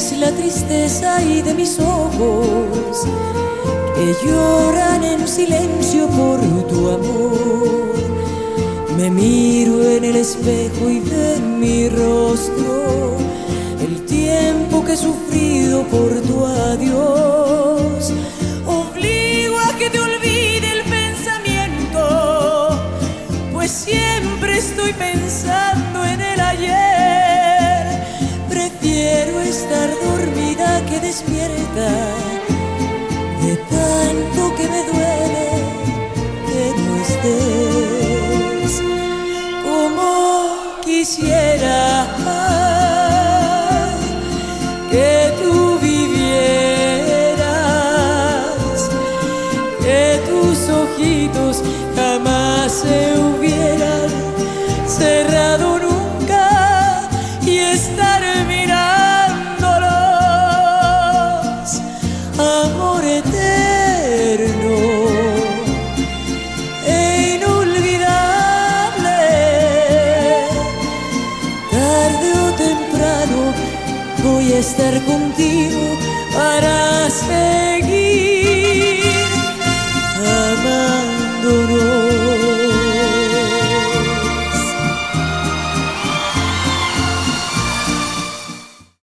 ves la tristeza y de mis ojos que lloran en silencio por tu amor. Me miro en el espejo y en mi rostro el tiempo que he sufrido por tu adiós. Obligo a que te olvide el pensamiento, pues siempre estoy pensando en el ayer. Despierta de tanto que me duele que no estés como quisiera que tú vivieras, que tus ojitos jamás se hubieran cerrado nunca y estar mirándolos, estar contigo para seguir.